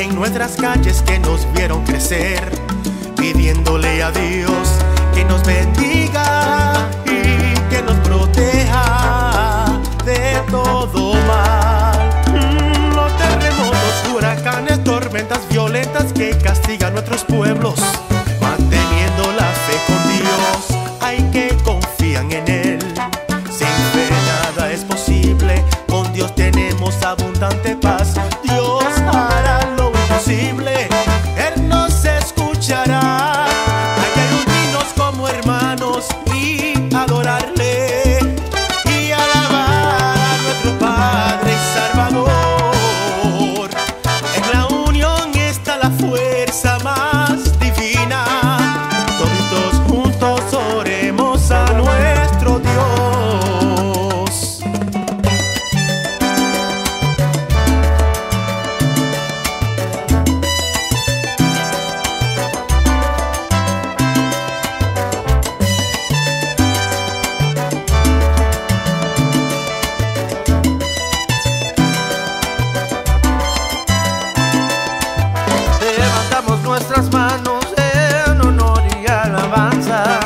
en nuestras calles que nos vieron crecer, casa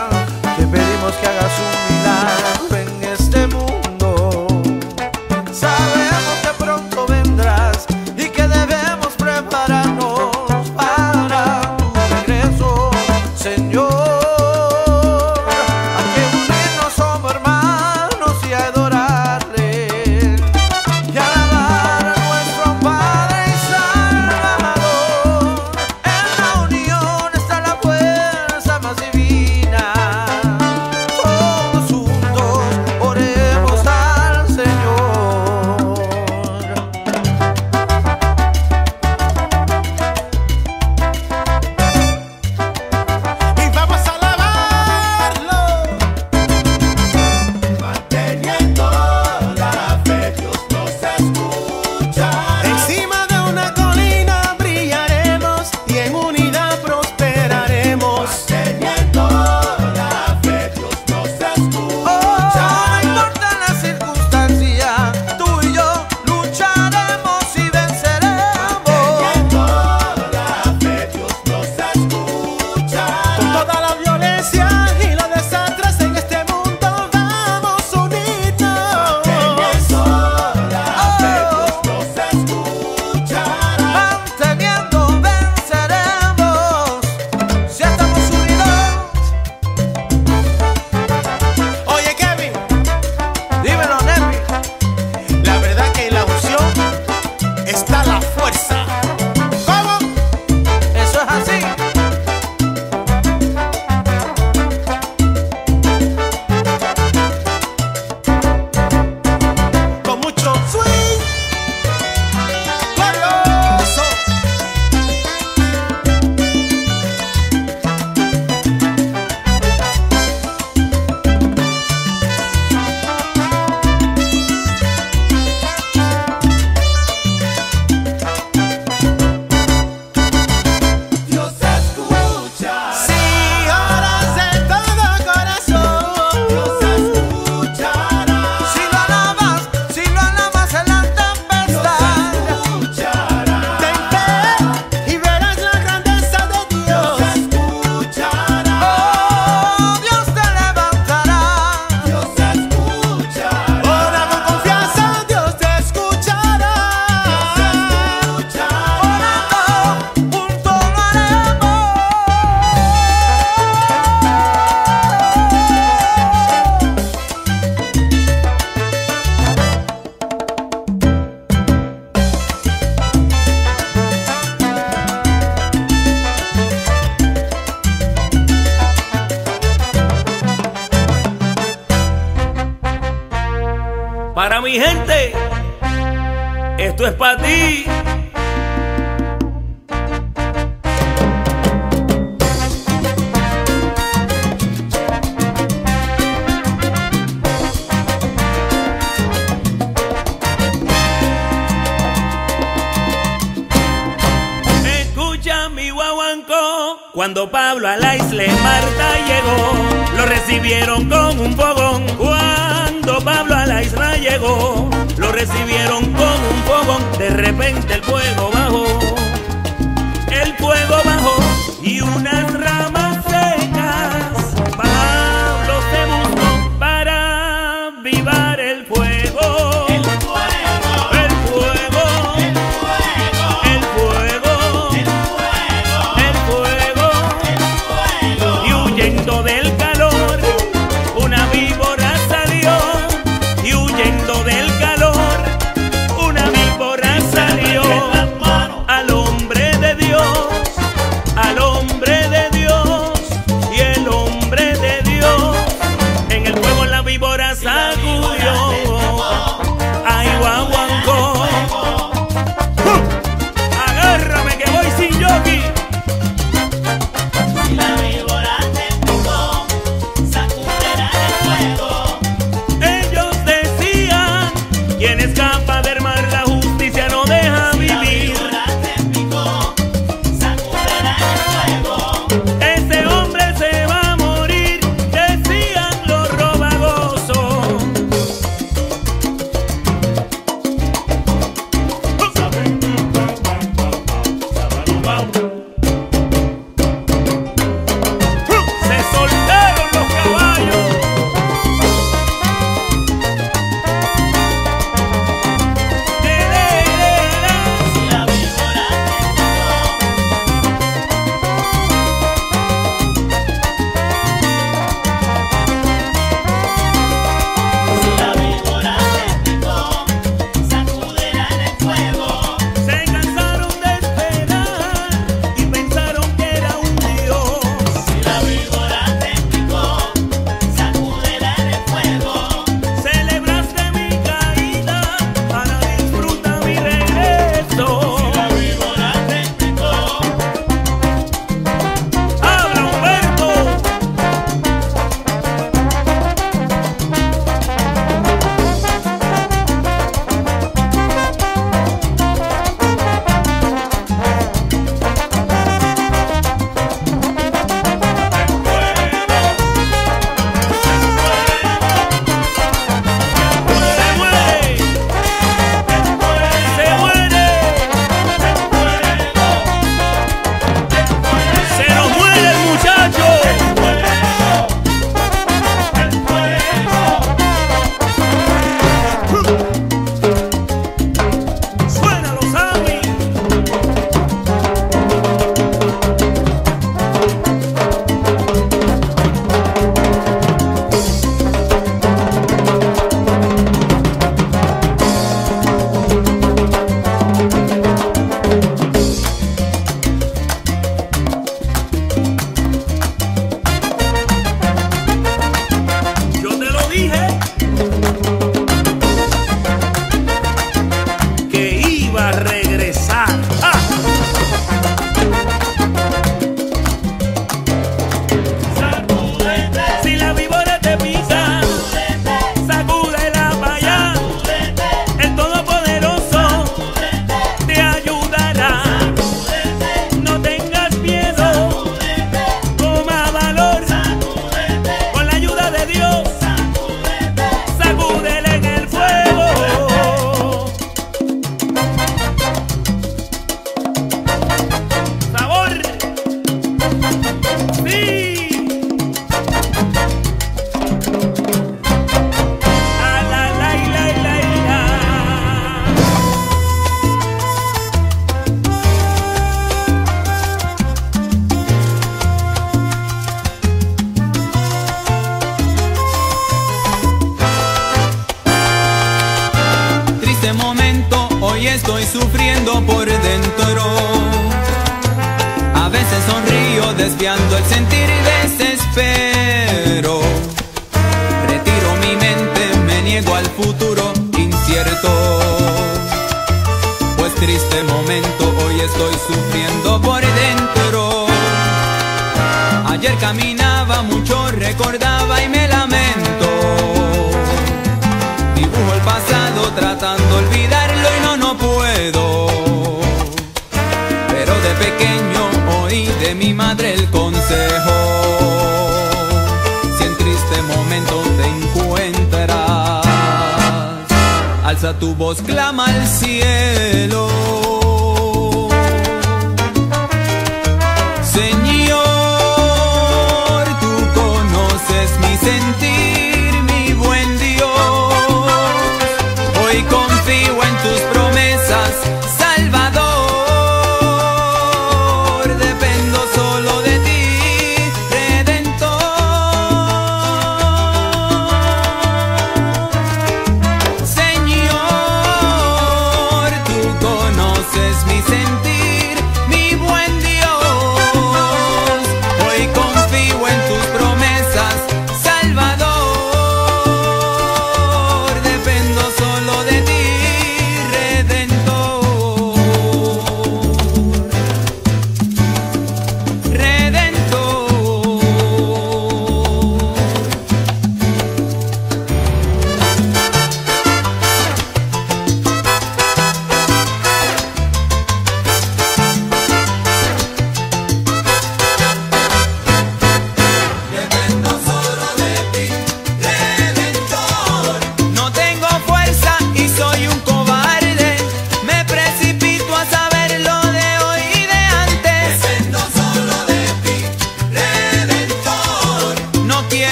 Alza tu voz, clama al cielo.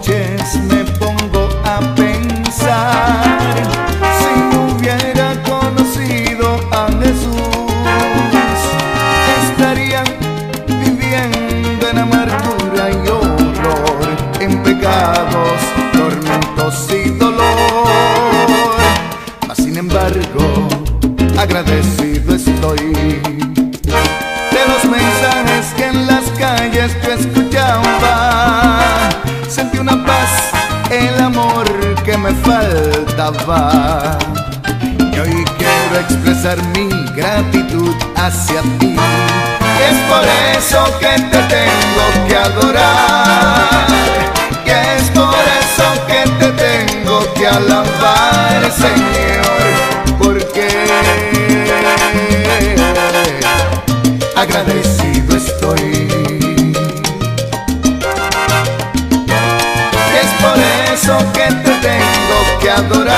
noches me pongo a pensar. Y hoy quiero expresar mi gratitud hacia ti. Y es por eso que te tengo que adorar. Y es por eso que te tengo que alabar, Señor. Porque agradecido estoy. Y es por eso que te tengo que adorar.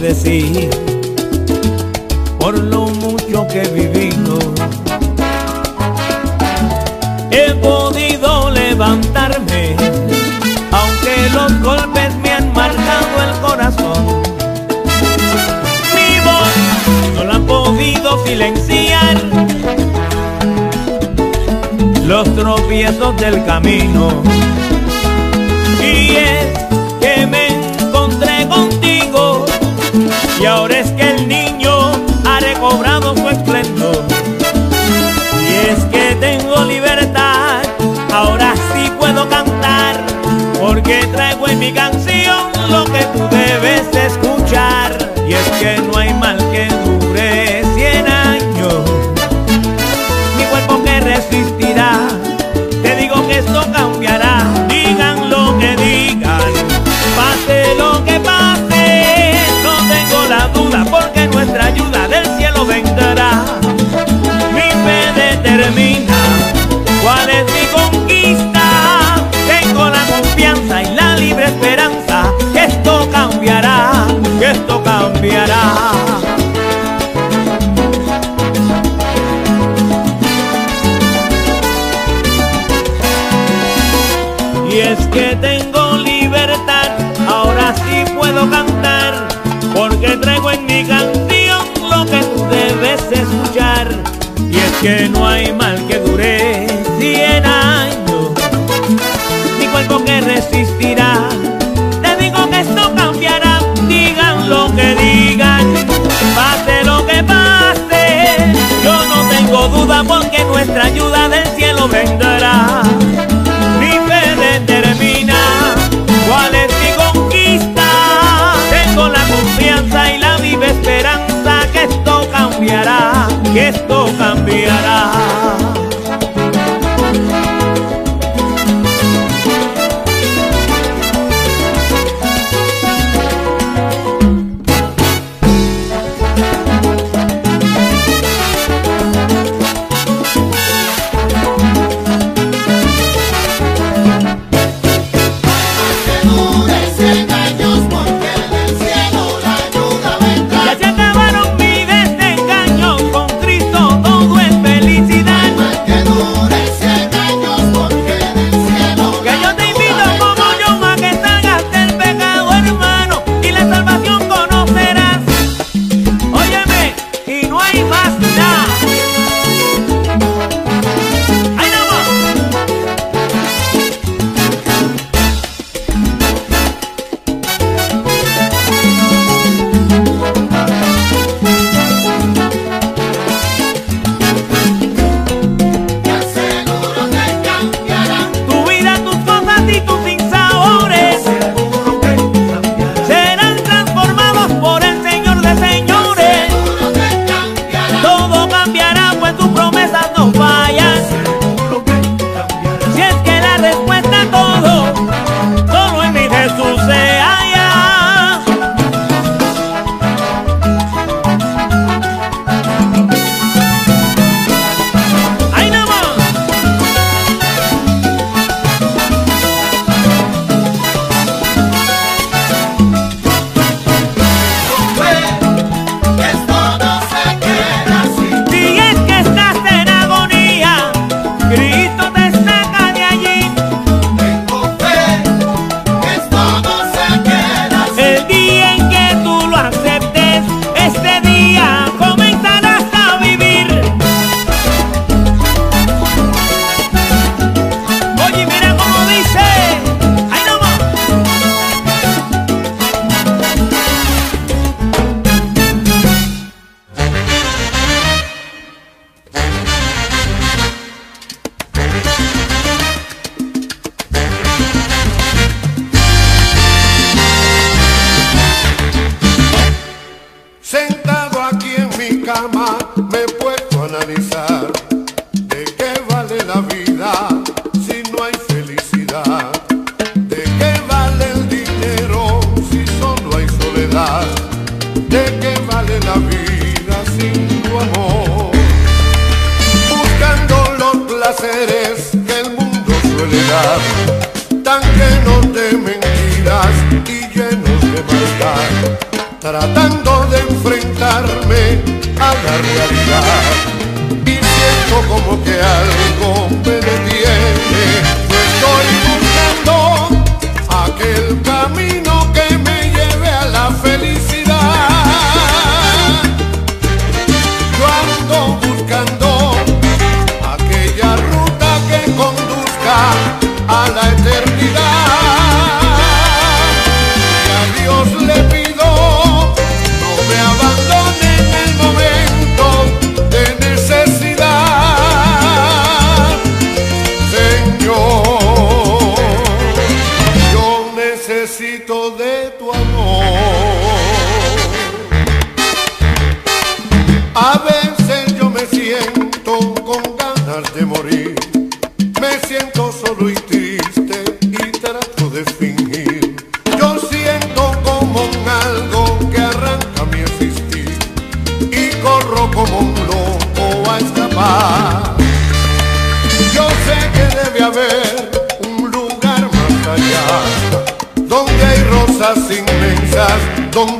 decir por lo mucho que he vivido. He podido levantarme, aunque los golpes me han marcado el corazón. Mi voz no la han podido silenciar. Los tropiezos del camino. debes que no hay mal que dure cien años, mi cuerpo que resistirá. Te digo que esto cambiará, digan lo que digan, pase lo que pase. Yo no tengo duda porque nuestra ayuda del cielo vendrá.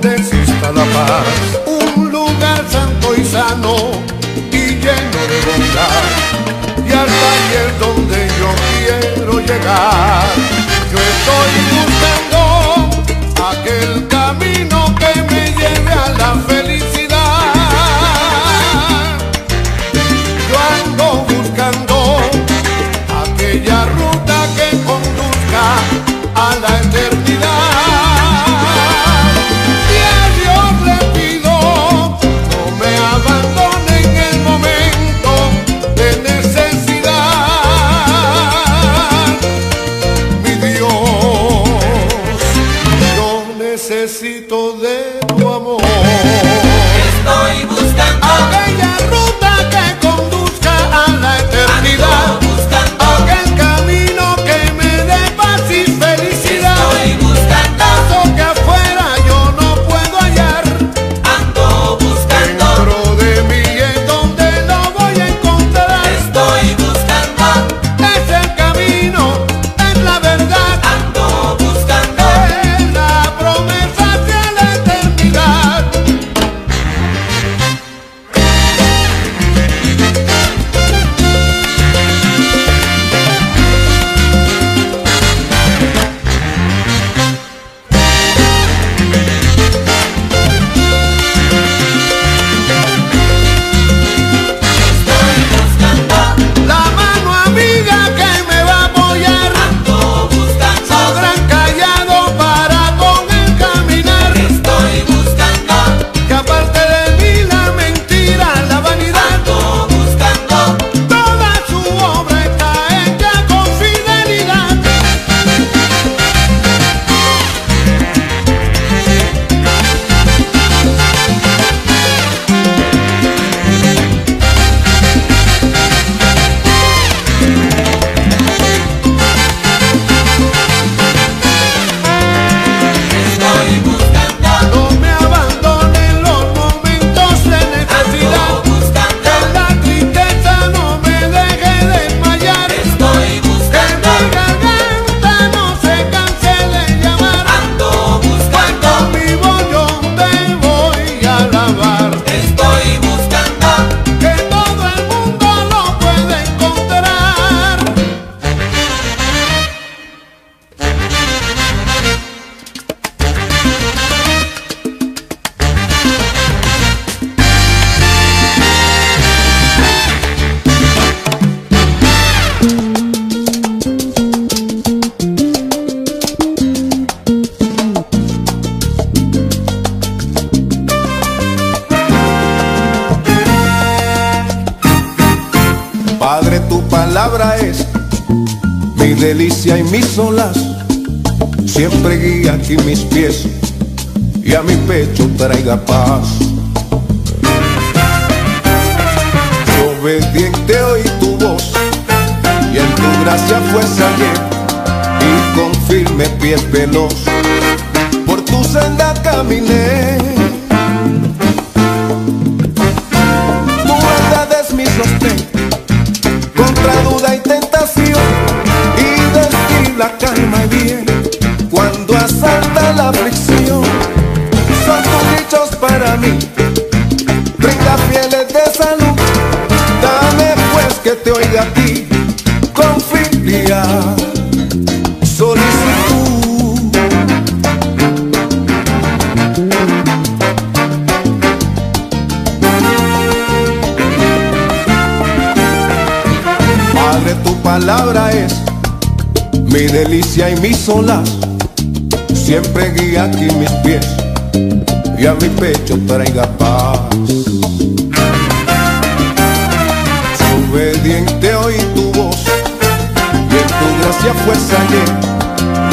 donde la paz, un lugar santo y sano y lleno de bondad. Y al taller donde yo quiero llegar, yo estoy buscando aquel camino que me lleve a la fe. traiga paz. Obediente oí tu voz y en tu gracia fue ayer y con firme pie veloz por tu senda caminé justicia y mis olas siempre guía aquí mis pies y a mi pecho traiga paz. Obediente oí tu voz y en tu gracia fuerza hallé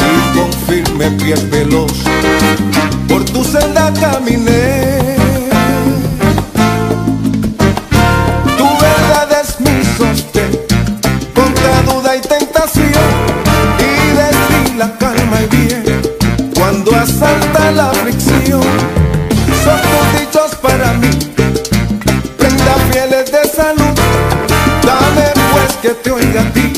y con firme pie veloz por tu senda caminé. la aflicción son tus dichos para mí, prenda fieles de salud, dame pues que te oiga a ti.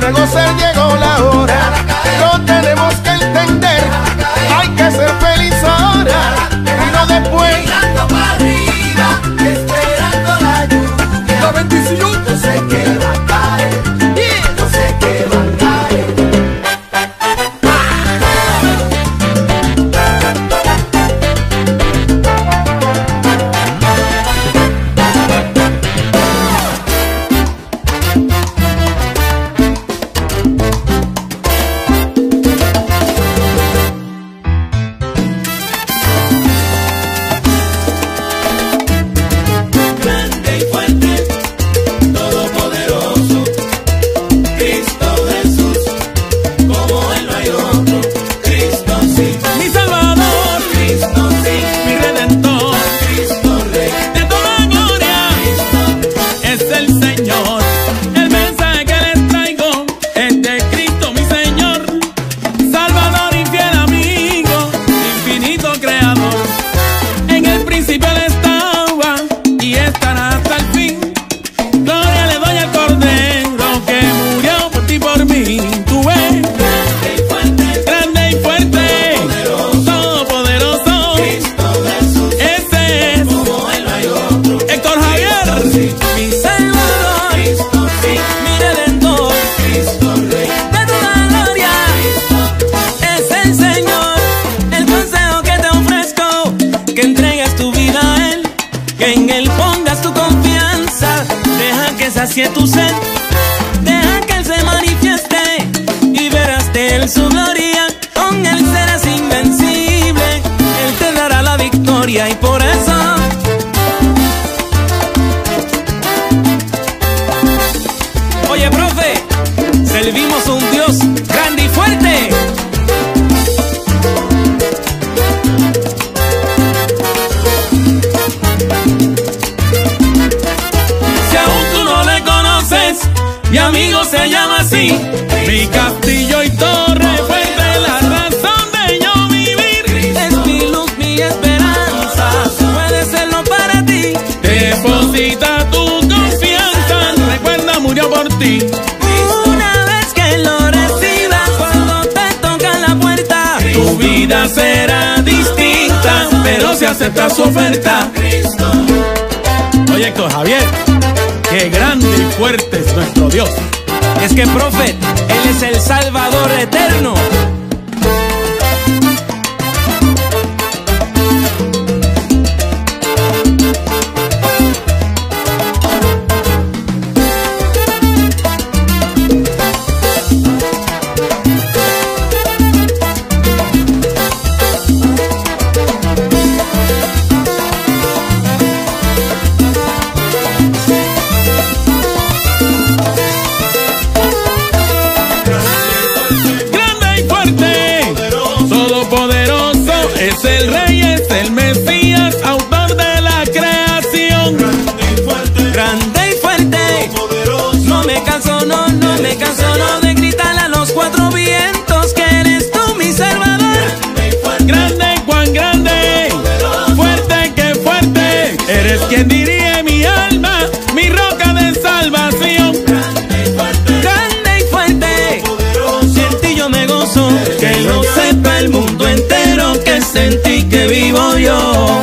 que de gozar llegó la hora. y por eso Oye, profe, servimos a un Dios grande y fuerte. Si aún tú no le conoces, mi amigo se llama así, mi café deposita tu confianza. Recuerda, murió por ti. Una vez que lo recibas, cuando te toca la puerta, tu vida será distinta. Pero si aceptas su oferta, Oye, Proyecto Javier, qué grande y fuerte es nuestro Dios. Es que, profe, Él es el Salvador eterno. ¿Quién diría mi alma, mi roca de salvación? Grande y fuerte, grande y fuerte, poderoso. Y en ti yo me gozo, que lo sepa el mundo entero que sentí que vivo yo.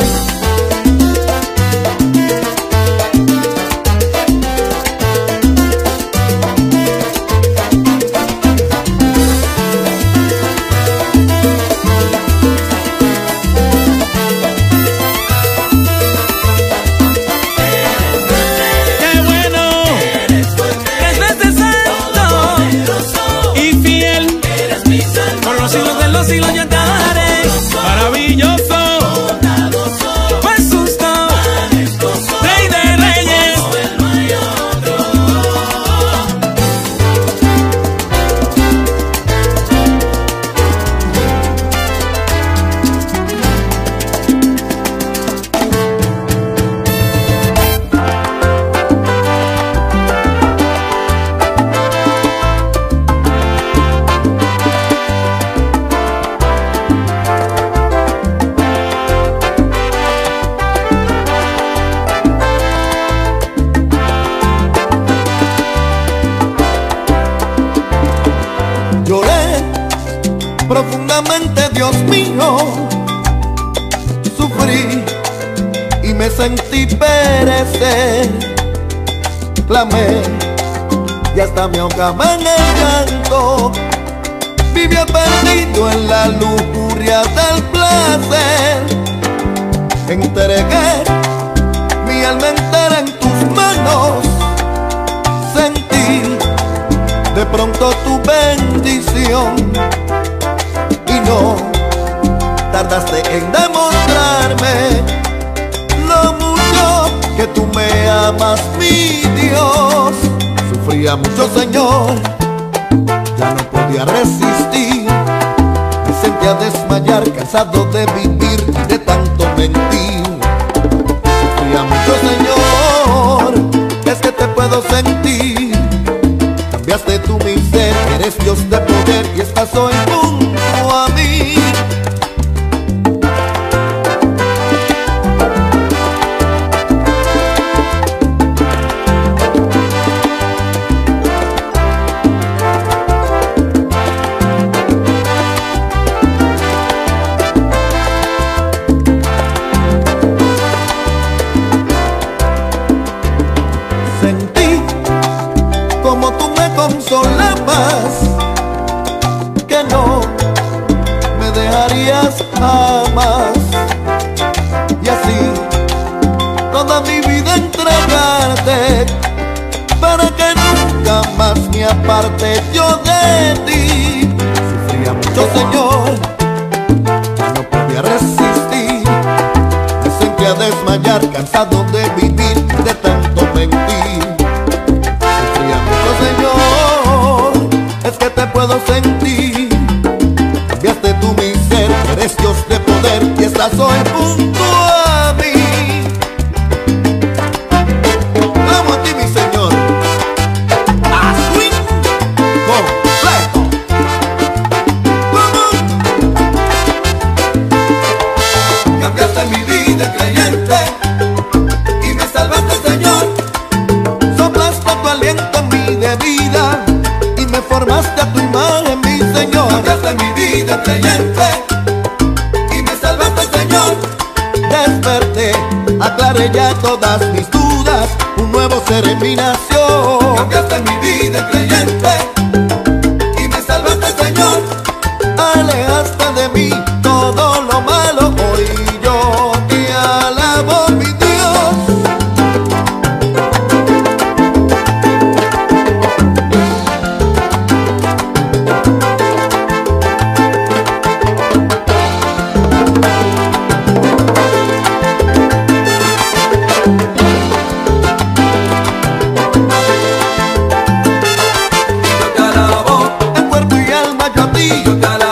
Alma yo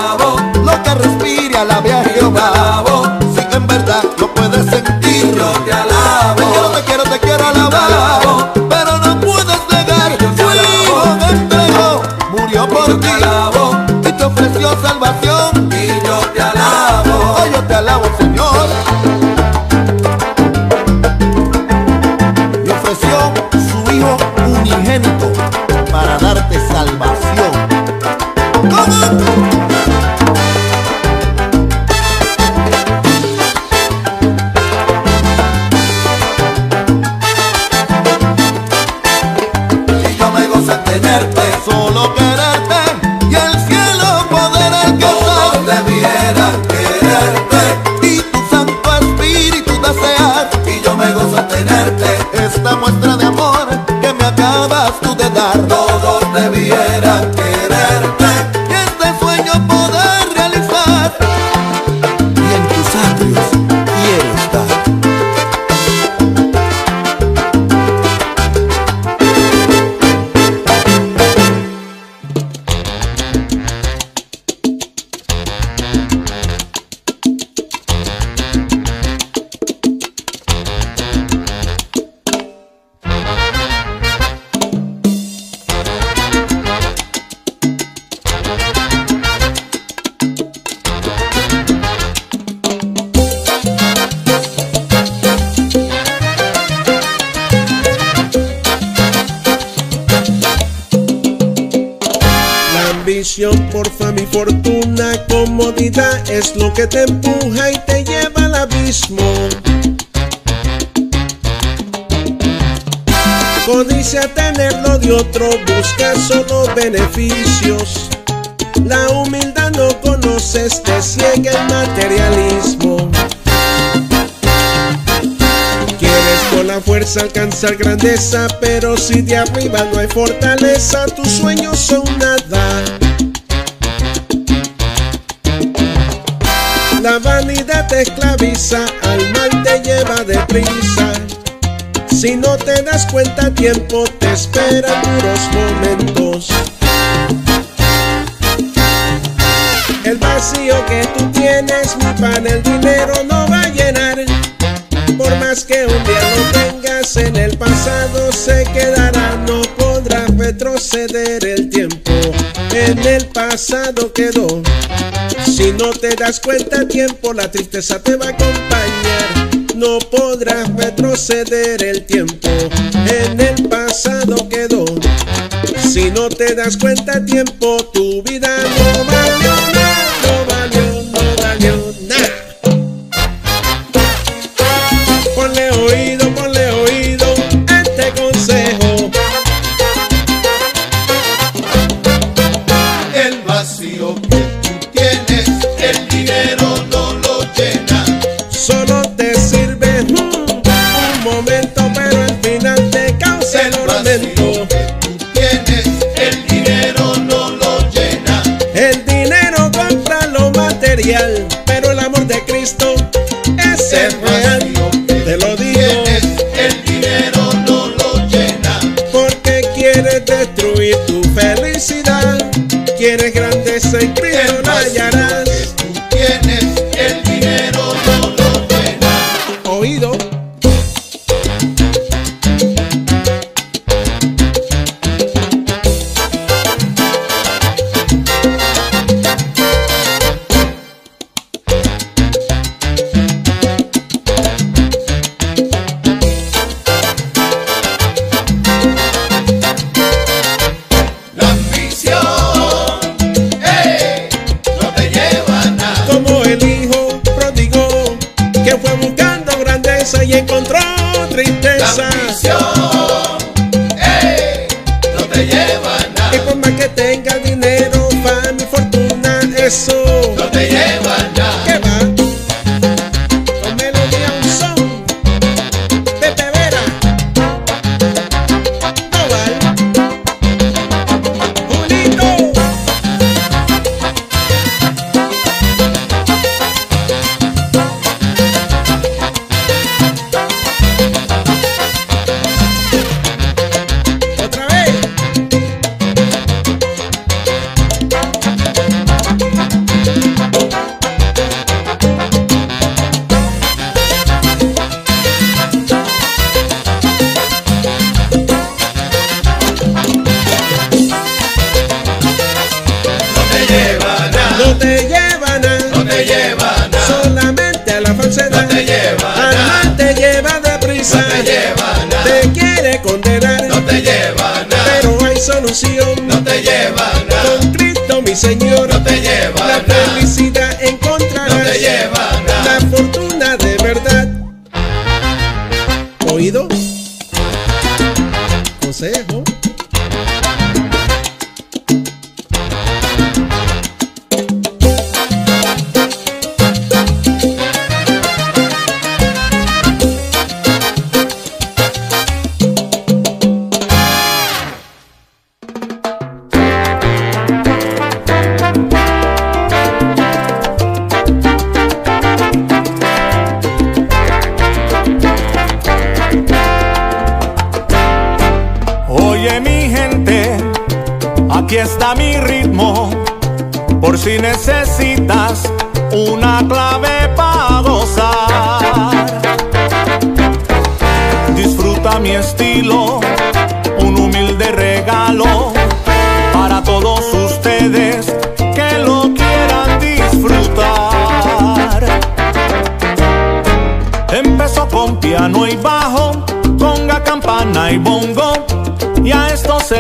que te empuja y te lleva al abismo. Codicia tener lo de otro, busca solo beneficios. La humildad no conoces, te ciega el materialismo. Quieres con la fuerza alcanzar grandeza, pero si de arriba no hay fortaleza, tus sueños son nada. realidad te esclaviza, al mal te lleva deprisa. Si no te das cuenta tiempo, te esperan duros momentos. El vacío que tú tienes, mi pan, el dinero no va a llenar. Por más que un día lo tengas en el pasado, se quedará, no podrás retroceder el tiempo en el pasado quedó. Si no te das cuenta a tiempo, la tristeza te va a acompañar. No podrás retroceder el tiempo, en el pasado quedó. Si no te das cuenta a tiempo, tu vida no va se crió en sound.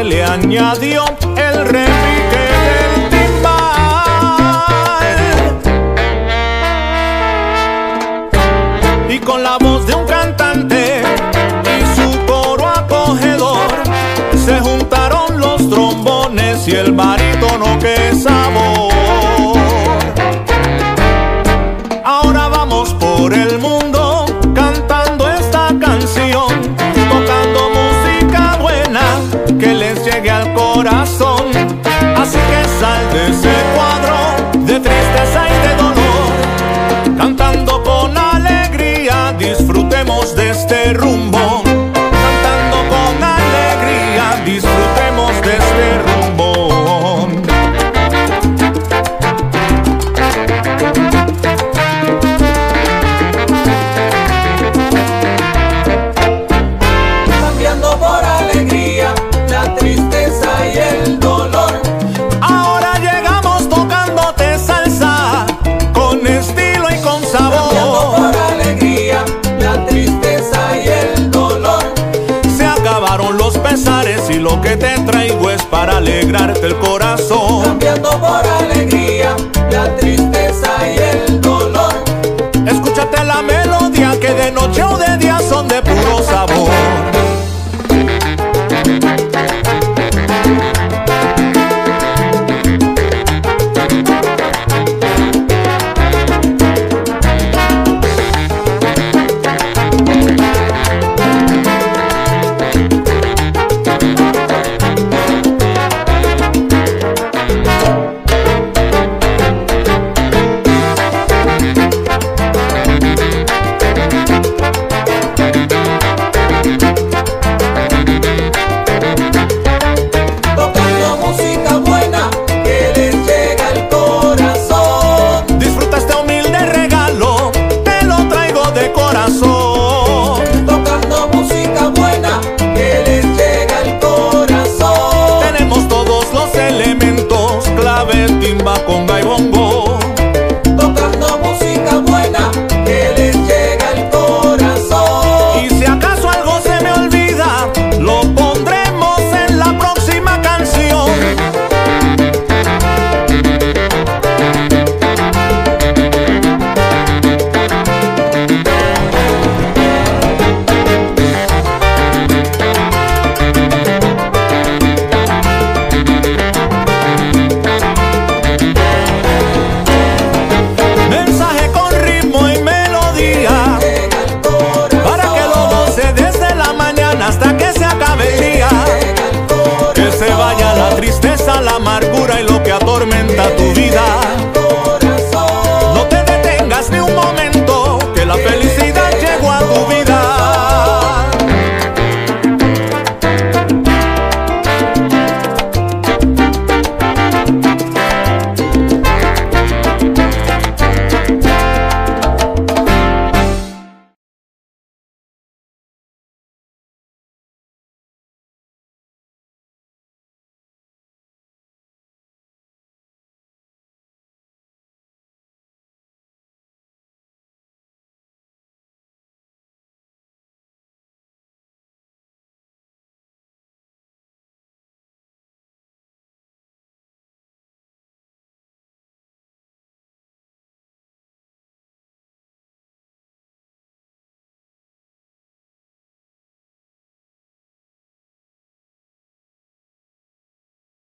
le añadió el repique del timbal. Y con la voz alegrarte el corazón.